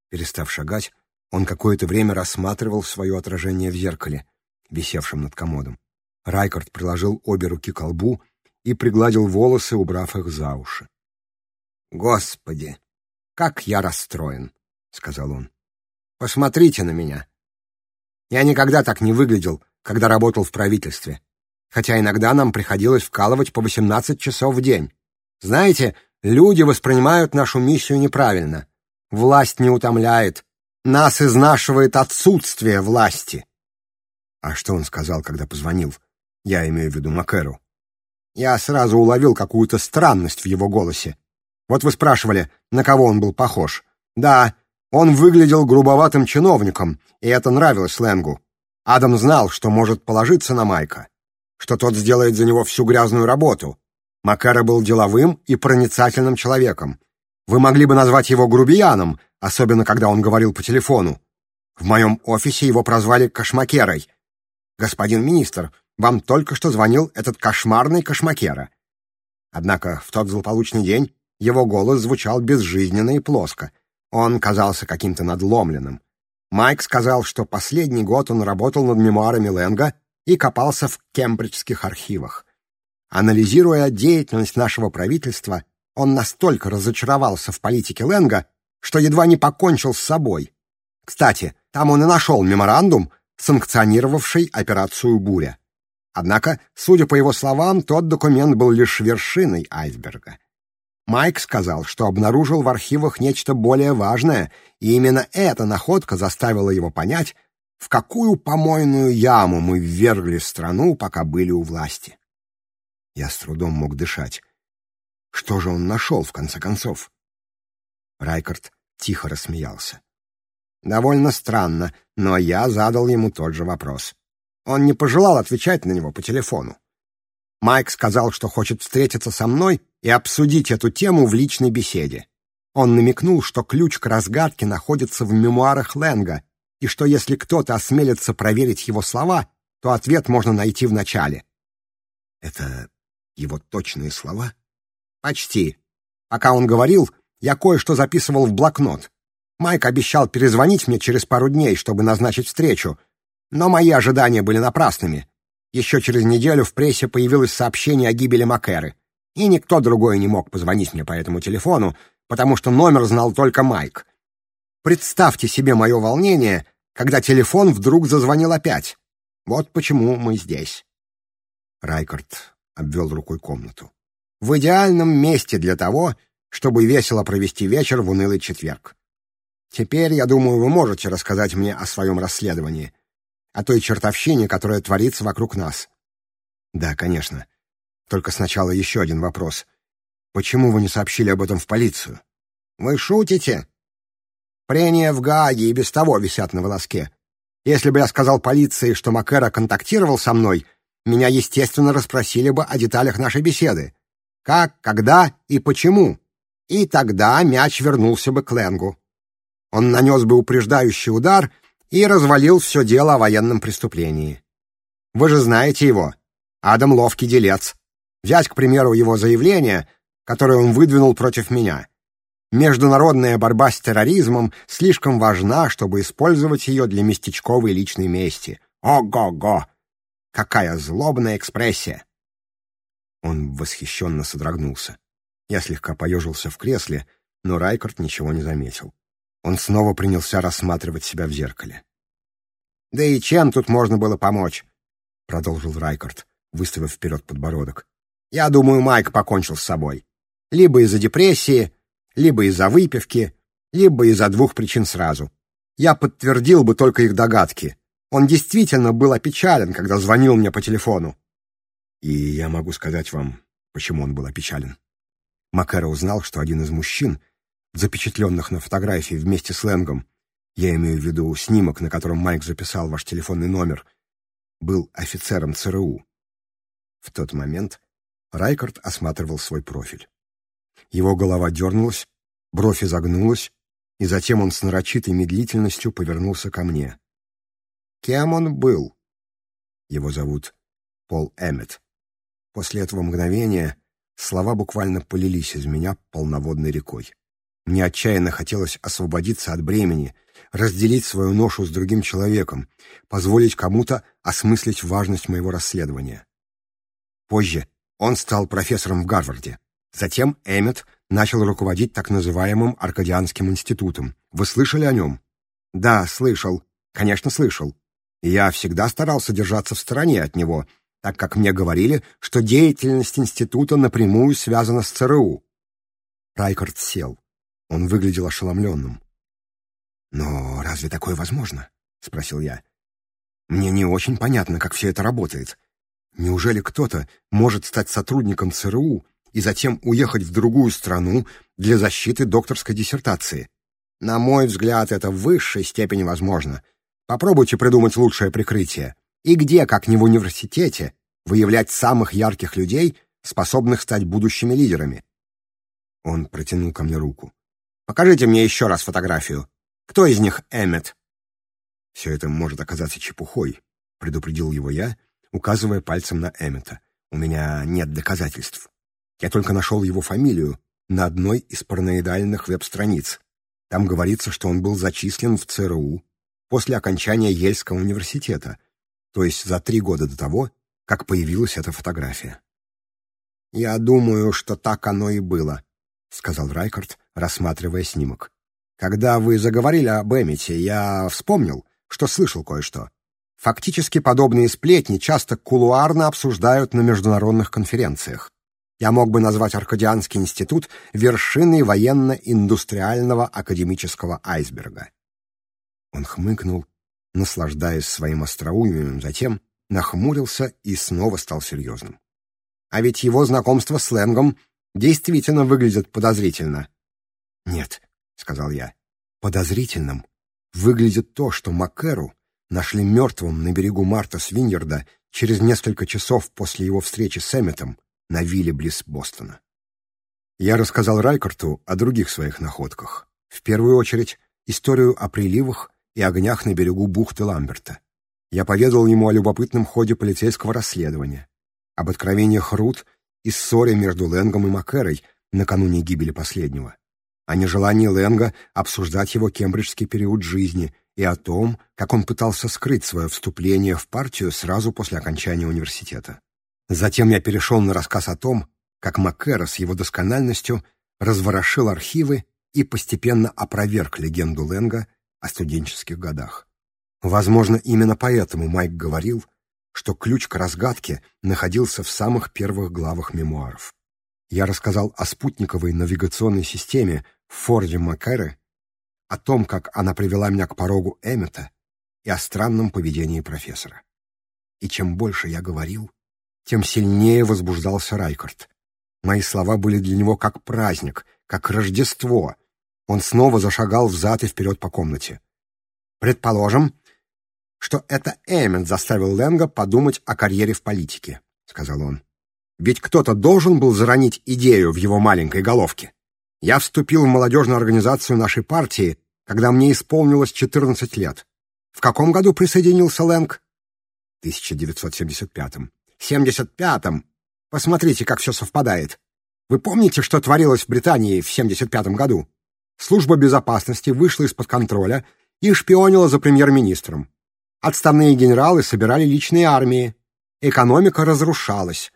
Перестав шагать, он какое-то время рассматривал свое отражение в зеркале, висевшем над комодом. Райкард приложил обе руки к лбу и пригладил волосы, убрав их за уши. «Господи, как я расстроен!» — сказал он. «Посмотрите на меня! Я никогда так не выглядел, когда работал в правительстве, хотя иногда нам приходилось вкалывать по 18 часов в день. Знаете, люди воспринимают нашу миссию неправильно. Власть не утомляет. Нас изнашивает отсутствие власти. А что он сказал, когда позвонил? Я имею в виду Макэру. Я сразу уловил какую-то странность в его голосе. Вот вы спрашивали, на кого он был похож. Да, он выглядел грубоватым чиновником, и это нравилось Сленгу. Адам знал, что может положиться на Майка, что тот сделает за него всю грязную работу. Макара был деловым и проницательным человеком, вы могли бы назвать его грубияном, особенно когда он говорил по телефону. В моем офисе его прозвали Кошмакерой. Господин министр, вам только что звонил этот кошмарный Кошмакера. Однако в тот злополучный день его голос звучал безжизненно и плоско. Он казался каким-то надломленным. Майк сказал, что последний год он работал над мемуарами Лэнга и копался в кембриджских архивах. Анализируя деятельность нашего правительства, он настолько разочаровался в политике Ленга, что едва не покончил с собой. Кстати, там он и нашел меморандум, санкционировавший операцию «Буря». Однако, судя по его словам, тот документ был лишь вершиной айсберга. Майк сказал, что обнаружил в архивах нечто более важное, и именно эта находка заставила его понять, в какую помойную яму мы ввергли страну, пока были у власти. Я с трудом мог дышать. Что же он нашел, в конце концов? Райкард тихо рассмеялся. Довольно странно, но я задал ему тот же вопрос. Он не пожелал отвечать на него по телефону. Майк сказал, что хочет встретиться со мной и обсудить эту тему в личной беседе. Он намекнул, что ключ к разгадке находится в мемуарах Лэнга, и что если кто-то осмелится проверить его слова, то ответ можно найти в начале. Это его точные слова? «Почти. Пока он говорил, я кое-что записывал в блокнот. Майк обещал перезвонить мне через пару дней, чтобы назначить встречу. Но мои ожидания были напрасными. Еще через неделю в прессе появилось сообщение о гибели Макэры. И никто другой не мог позвонить мне по этому телефону, потому что номер знал только Майк. Представьте себе мое волнение, когда телефон вдруг зазвонил опять. Вот почему мы здесь. Райкард обвел рукой комнату в идеальном месте для того, чтобы весело провести вечер в унылый четверг. Теперь, я думаю, вы можете рассказать мне о своем расследовании, о той чертовщине, которая творится вокруг нас. Да, конечно. Только сначала еще один вопрос. Почему вы не сообщили об этом в полицию? Вы шутите? Прения в Гааге и без того висят на волоске. Если бы я сказал полиции, что Макера контактировал со мной, меня, естественно, расспросили бы о деталях нашей беседы. Как, когда и почему. И тогда мяч вернулся бы к Ленгу. Он нанес бы упреждающий удар и развалил все дело о военном преступлении. Вы же знаете его. Адам ловкий делец. Взять, к примеру, его заявление, которое он выдвинул против меня. Международная борьба с терроризмом слишком важна, чтобы использовать ее для местечковой личной мести. Ого-го! Какая злобная экспрессия! Он восхищенно содрогнулся. Я слегка поежился в кресле, но Райкард ничего не заметил. Он снова принялся рассматривать себя в зеркале. «Да и чем тут можно было помочь?» — продолжил Райкард, выставив вперед подбородок. «Я думаю, Майк покончил с собой. Либо из-за депрессии, либо из-за выпивки, либо из-за двух причин сразу. Я подтвердил бы только их догадки. Он действительно был опечален, когда звонил мне по телефону. И я могу сказать вам, почему он был опечален. Макэра узнал, что один из мужчин, запечатленных на фотографии вместе с Лэнгом, я имею в виду снимок, на котором Майк записал ваш телефонный номер, был офицером ЦРУ. В тот момент Райкард осматривал свой профиль. Его голова дернулась, бровь изогнулась, и затем он с нарочитой медлительностью повернулся ко мне. «Кем он был?» «Его зовут Пол Эммет», После этого мгновения слова буквально полились из меня полноводной рекой. Мне отчаянно хотелось освободиться от бремени, разделить свою ношу с другим человеком, позволить кому-то осмыслить важность моего расследования. Позже он стал профессором в Гарварде. Затем Эммет начал руководить так называемым Аркадианским институтом. Вы слышали о нем? Да, слышал. Конечно, слышал. Я всегда старался держаться в стороне от него — так как мне говорили, что деятельность института напрямую связана с ЦРУ. Райкард сел. Он выглядел ошеломленным. «Но разве такое возможно?» — спросил я. «Мне не очень понятно, как все это работает. Неужели кто-то может стать сотрудником ЦРУ и затем уехать в другую страну для защиты докторской диссертации? На мой взгляд, это в высшей степени возможно. Попробуйте придумать лучшее прикрытие». И где, как не в университете, выявлять самых ярких людей, способных стать будущими лидерами? Он протянул ко мне руку. «Покажите мне еще раз фотографию. Кто из них Эммет?» «Все это может оказаться чепухой», — предупредил его я, указывая пальцем на Эммета. «У меня нет доказательств. Я только нашел его фамилию на одной из параноидальных веб-страниц. Там говорится, что он был зачислен в ЦРУ после окончания Ельского университета, то есть за три года до того, как появилась эта фотография. «Я думаю, что так оно и было», — сказал Райкард, рассматривая снимок. «Когда вы заговорили об Эммите, я вспомнил, что слышал кое-что. Фактически подобные сплетни часто кулуарно обсуждают на международных конференциях. Я мог бы назвать Аркадианский институт вершиной военно-индустриального академического айсберга». Он хмыкнул наслаждаясь своим остроумием, затем нахмурился и снова стал серьезным. А ведь его знакомство с сленгом действительно выглядит подозрительно. «Нет», — сказал я, — «подозрительным выглядит то, что Маккеру нашли мертвым на берегу Марта Свиньерда через несколько часов после его встречи с Эмметом на вилле близ Бостона. Я рассказал Райкарту о других своих находках. В первую очередь, историю о приливах и огнях на берегу бухты Ламберта. Я поведал ему о любопытном ходе полицейского расследования, об откровениях Рут и ссоре между Лэнгом и Макерой накануне гибели последнего, о нежелании Лэнга обсуждать его кембриджский период жизни и о том, как он пытался скрыть свое вступление в партию сразу после окончания университета. Затем я перешел на рассказ о том, как Маккера с его доскональностью разворошил архивы и постепенно опроверг легенду Ленга о студенческих годах. Возможно, именно поэтому Майк говорил, что ключ к разгадке находился в самых первых главах мемуаров. Я рассказал о спутниковой навигационной системе в Форде Маккэре, о том, как она привела меня к порогу Эммета и о странном поведении профессора. И чем больше я говорил, тем сильнее возбуждался Райкард. Мои слова были для него как праздник, как Рождество — он снова зашагал взад и вперед по комнате. «Предположим, что это Эммет заставил Ленга подумать о карьере в политике», — сказал он. «Ведь кто-то должен был заронить идею в его маленькой головке. Я вступил в молодежную организацию нашей партии, когда мне исполнилось 14 лет. В каком году присоединился Лэнг?» 1975-м. «75-м! Посмотрите, как все совпадает. Вы помните, что творилось в Британии в 75-м году?» Служба безопасности вышла из-под контроля и шпионила за премьер-министром. Отставные генералы собирали личные армии. Экономика разрушалась.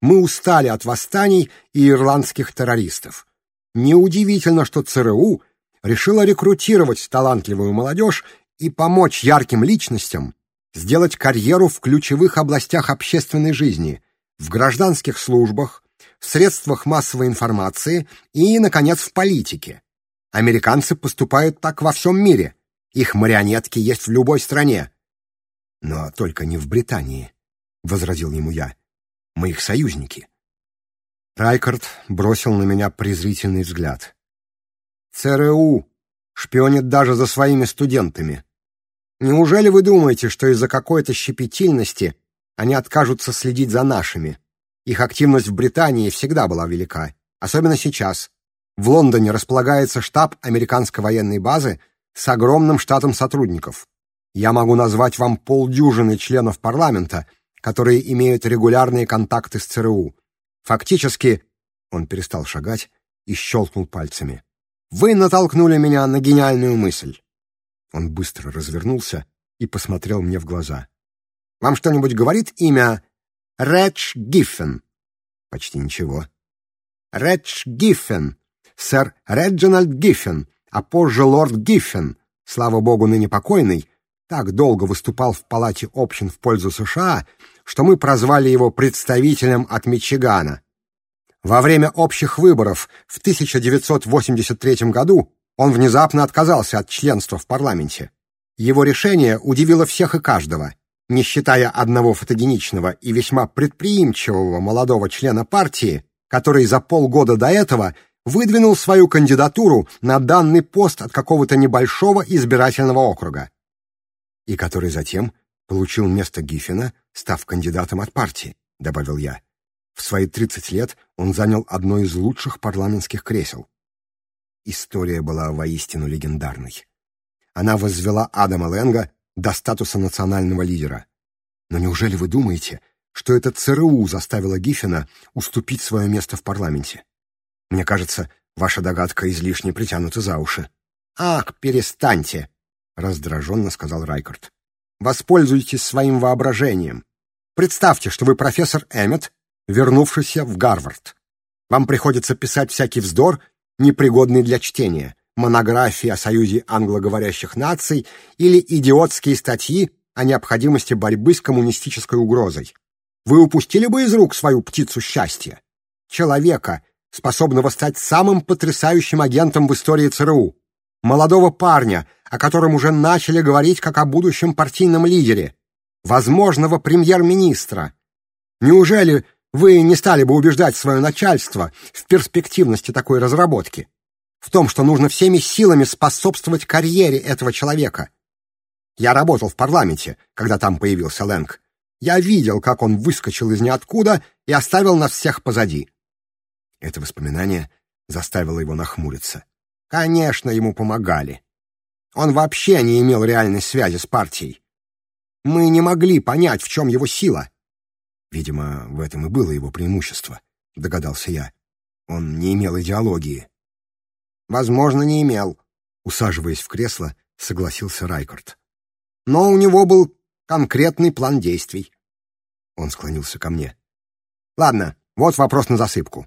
Мы устали от восстаний и ирландских террористов. Неудивительно, что ЦРУ решила рекрутировать талантливую молодежь и помочь ярким личностям сделать карьеру в ключевых областях общественной жизни, в гражданских службах, в средствах массовой информации и, наконец, в политике. Американцы поступают так во всем мире. Их марионетки есть в любой стране. Но только не в Британии, — возразил ему я. Мы их союзники. Райкард бросил на меня презрительный взгляд. ЦРУ шпионит даже за своими студентами. Неужели вы думаете, что из-за какой-то щепетильности они откажутся следить за нашими? Их активность в Британии всегда была велика, особенно сейчас, в Лондоне располагается штаб американской военной базы с огромным штатом сотрудников. Я могу назвать вам полдюжины членов парламента, которые имеют регулярные контакты с ЦРУ. Фактически, он перестал шагать и щелкнул пальцами. Вы натолкнули меня на гениальную мысль. Он быстро развернулся и посмотрел мне в глаза. Вам что-нибудь говорит имя Редж Гиффен? Почти ничего. Редж Гиффен сэр Реджинальд Гиффин, а позже лорд Гиффин, слава богу, ныне покойный, так долго выступал в Палате общин в пользу США, что мы прозвали его представителем от Мичигана. Во время общих выборов в 1983 году он внезапно отказался от членства в парламенте. Его решение удивило всех и каждого. Не считая одного фотогеничного и весьма предприимчивого молодого члена партии, который за полгода до этого выдвинул свою кандидатуру на данный пост от какого-то небольшого избирательного округа, и который затем получил место Гиффина, став кандидатом от партии, добавил я. В свои 30 лет он занял одно из лучших парламентских кресел. История была воистину легендарной. Она возвела Адама Ленга до статуса национального лидера. Но неужели вы думаете, что это ЦРУ заставило Гиффина уступить свое место в парламенте? Мне кажется, ваша догадка излишне притянута за уши. Ах, перестаньте, раздраженно сказал Райкард. Воспользуйтесь своим воображением. Представьте, что вы профессор Эммет, вернувшийся в Гарвард. Вам приходится писать всякий вздор, непригодный для чтения, монографии о союзе англоговорящих наций или идиотские статьи о необходимости борьбы с коммунистической угрозой. Вы упустили бы из рук свою птицу счастья? Человека, способного стать самым потрясающим агентом в истории ЦРУ, молодого парня, о котором уже начали говорить как о будущем партийном лидере, возможного премьер-министра. Неужели вы не стали бы убеждать свое начальство в перспективности такой разработки, в том, что нужно всеми силами способствовать карьере этого человека. Я работал в парламенте, когда там появился Лэнг. Я видел, как он выскочил из ниоткуда и оставил нас всех позади. Это воспоминание заставило его нахмуриться. Конечно, ему помогали. Он вообще не имел реальной связи с партией. Мы не могли понять, в чем его сила. Видимо, в этом и было его преимущество, догадался я. Он не имел идеологии. Возможно, не имел, усаживаясь в кресло, согласился Райкорд. Но у него был конкретный план действий. Он склонился ко мне. Ладно, вот вопрос на засыпку.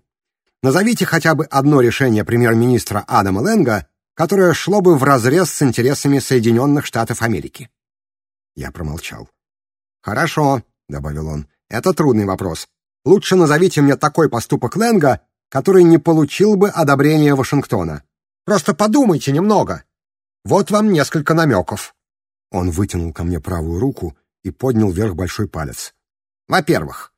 Назовите хотя бы одно решение премьер-министра Адама Ленга, которое шло бы вразрез с интересами Соединенных Штатов Америки. Я промолчал. «Хорошо», — добавил он, — «это трудный вопрос. Лучше назовите мне такой поступок Ленга, который не получил бы одобрения Вашингтона. Просто подумайте немного. Вот вам несколько намеков». Он вытянул ко мне правую руку и поднял вверх большой палец. «Во-первых,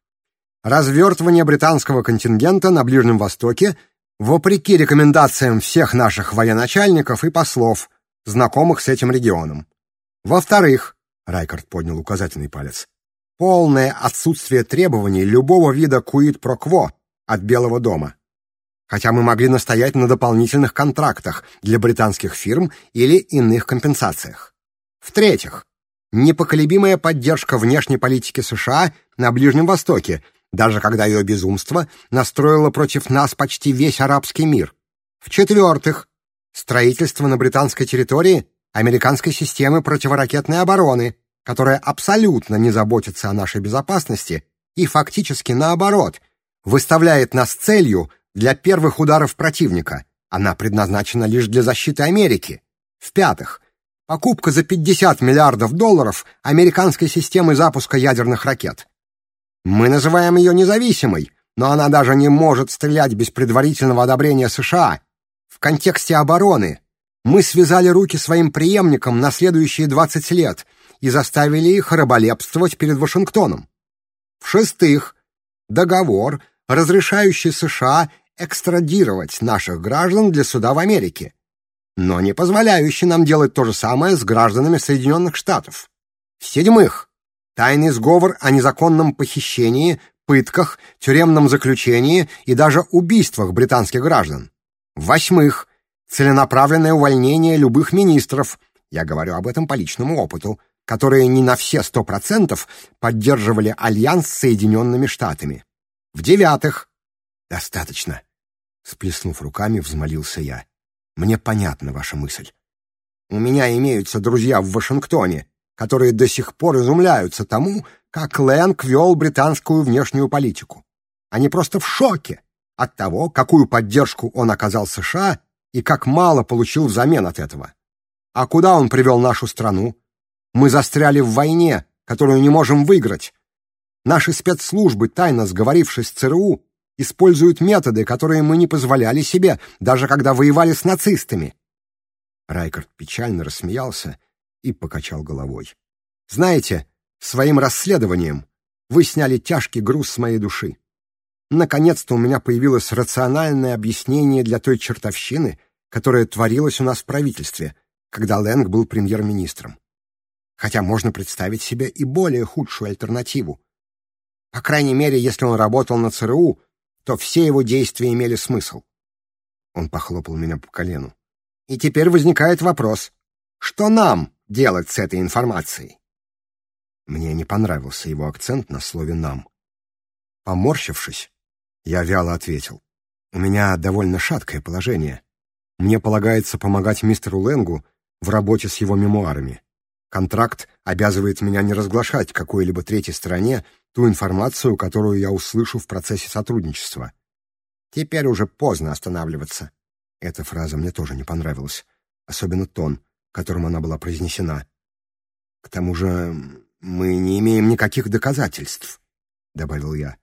развертывание британского контингента на Ближнем Востоке вопреки рекомендациям всех наших военачальников и послов, знакомых с этим регионом. Во-вторых, Райкард поднял указательный палец, полное отсутствие требований любого вида куит-прокво от Белого дома. Хотя мы могли настоять на дополнительных контрактах для британских фирм или иных компенсациях. В-третьих, непоколебимая поддержка внешней политики США на Ближнем Востоке даже когда ее безумство настроило против нас почти весь арабский мир. В-четвертых, строительство на британской территории американской системы противоракетной обороны, которая абсолютно не заботится о нашей безопасности и фактически наоборот выставляет нас целью для первых ударов противника. Она предназначена лишь для защиты Америки. В-пятых, покупка за 50 миллиардов долларов американской системы запуска ядерных ракет. Мы называем ее независимой, но она даже не может стрелять без предварительного одобрения США. В контексте обороны мы связали руки своим преемникам на следующие 20 лет и заставили их раболепствовать перед Вашингтоном. В-шестых, договор, разрешающий США экстрадировать наших граждан для суда в Америке, но не позволяющий нам делать то же самое с гражданами Соединенных Штатов. В-седьмых, Тайный сговор о незаконном похищении, пытках, тюремном заключении и даже убийствах британских граждан. Восьмых. Целенаправленное увольнение любых министров. Я говорю об этом по личному опыту которые не на все сто процентов поддерживали альянс с Соединенными Штатами. В девятых... Достаточно. Сплеснув руками, взмолился я. Мне понятна ваша мысль. У меня имеются друзья в Вашингтоне, которые до сих пор изумляются тому, как Лэнг вел британскую внешнюю политику. Они просто в шоке от того, какую поддержку он оказал США и как мало получил взамен от этого. А куда он привел нашу страну? Мы застряли в войне, которую не можем выиграть. Наши спецслужбы, тайно сговорившись с ЦРУ, используют методы, которые мы не позволяли себе, даже когда воевали с нацистами. Райкард печально рассмеялся и покачал головой. «Знаете, своим расследованием вы сняли тяжкий груз с моей души. Наконец-то у меня появилось рациональное объяснение для той чертовщины, которая творилась у нас в правительстве, когда Лэнг был премьер-министром. Хотя можно представить себе и более худшую альтернативу. По крайней мере, если он работал на ЦРУ, то все его действия имели смысл. Он похлопал меня по колену. И теперь возникает вопрос, что нам, делать с этой информацией? Мне не понравился его акцент на слове «нам». Поморщившись, я вяло ответил. «У меня довольно шаткое положение. Мне полагается помогать мистеру Лэнгу в работе с его мемуарами. Контракт обязывает меня не разглашать какой-либо третьей стороне ту информацию, которую я услышу в процессе сотрудничества. Теперь уже поздно останавливаться». Эта фраза мне тоже не понравилась. Особенно тон которым она была произнесена. «К тому же мы не имеем никаких доказательств», — добавил я.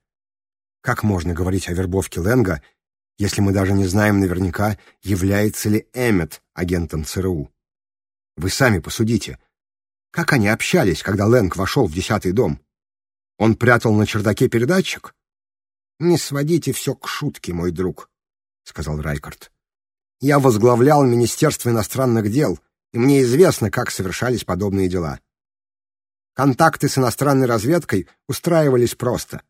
«Как можно говорить о вербовке Ленга, если мы даже не знаем наверняка, является ли Эммет агентом ЦРУ? Вы сами посудите. Как они общались, когда Лэнг вошел в десятый дом? Он прятал на чердаке передатчик?» «Не сводите все к шутке, мой друг», — сказал Райкард. «Я возглавлял Министерство иностранных дел, и мне известно, как совершались подобные дела. Контакты с иностранной разведкой устраивались просто.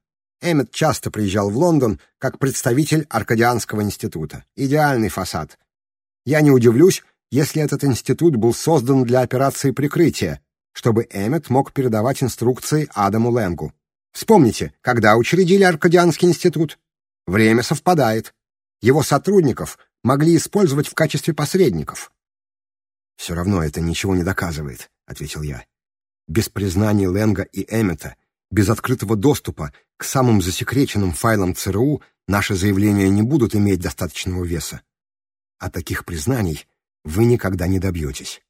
Эммет часто приезжал в Лондон как представитель Аркадианского института. Идеальный фасад. Я не удивлюсь, если этот институт был создан для операции прикрытия, чтобы Эммет мог передавать инструкции Адаму Лэнгу. Вспомните, когда учредили Аркадианский институт? Время совпадает. Его сотрудников могли использовать в качестве посредников. «Все равно это ничего не доказывает», — ответил я. «Без признаний Ленга и Эммета, без открытого доступа к самым засекреченным файлам ЦРУ наши заявления не будут иметь достаточного веса. А таких признаний вы никогда не добьетесь».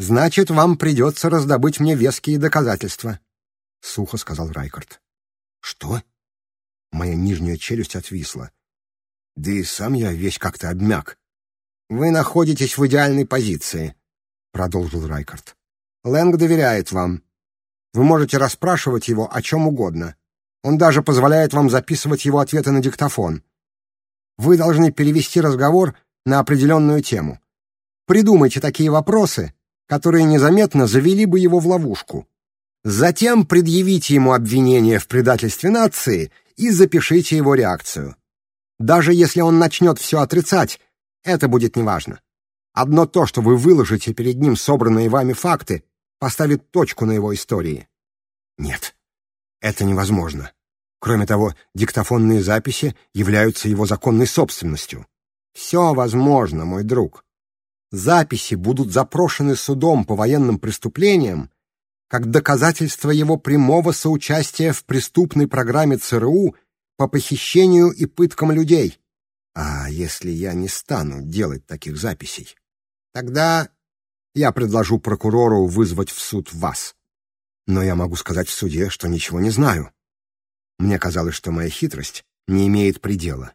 «Значит, вам придется раздобыть мне веские доказательства», — сухо сказал Райкард. «Что?» Моя нижняя челюсть отвисла. Да и сам я весь как-то обмяк. «Вы находитесь в идеальной позиции», — продолжил Райкард. «Лэнг доверяет вам. Вы можете расспрашивать его о чем угодно. Он даже позволяет вам записывать его ответы на диктофон. Вы должны перевести разговор на определенную тему. Придумайте такие вопросы, которые незаметно завели бы его в ловушку. Затем предъявите ему обвинение в предательстве нации и запишите его реакцию. Даже если он начнет все отрицать, это будет неважно. Одно то, что вы выложите перед ним собранные вами факты, поставит точку на его истории. Нет, это невозможно. Кроме того, диктофонные записи являются его законной собственностью. Все возможно, мой друг. Записи будут запрошены судом по военным преступлениям как доказательство его прямого соучастия в преступной программе ЦРУ по похищению и пыткам людей. А если я не стану делать таких записей? Тогда я предложу прокурору вызвать в суд вас. Но я могу сказать в суде, что ничего не знаю. Мне казалось, что моя хитрость не имеет предела.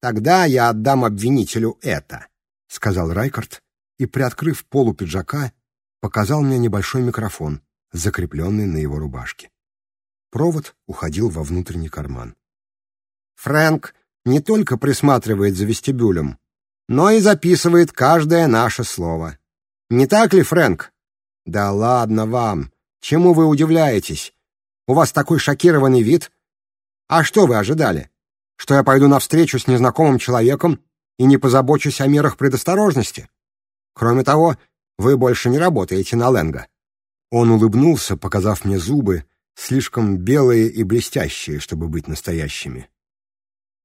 Тогда я отдам обвинителю это, сказал Райкард и, приоткрыв полу пиджака, показал мне небольшой микрофон, закрепленный на его рубашке. Провод уходил во внутренний карман. Фрэнк не только присматривает за вестибюлем, но и записывает каждое наше слово. Не так ли, Фрэнк? Да ладно вам. Чему вы удивляетесь? У вас такой шокированный вид. А что вы ожидали? Что я пойду навстречу с незнакомым человеком и не позабочусь о мерах предосторожности? Кроме того, вы больше не работаете на Ленга. Он улыбнулся, показав мне зубы, слишком белые и блестящие, чтобы быть настоящими.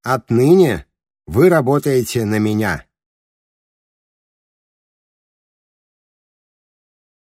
Отныне вы работаете на меня.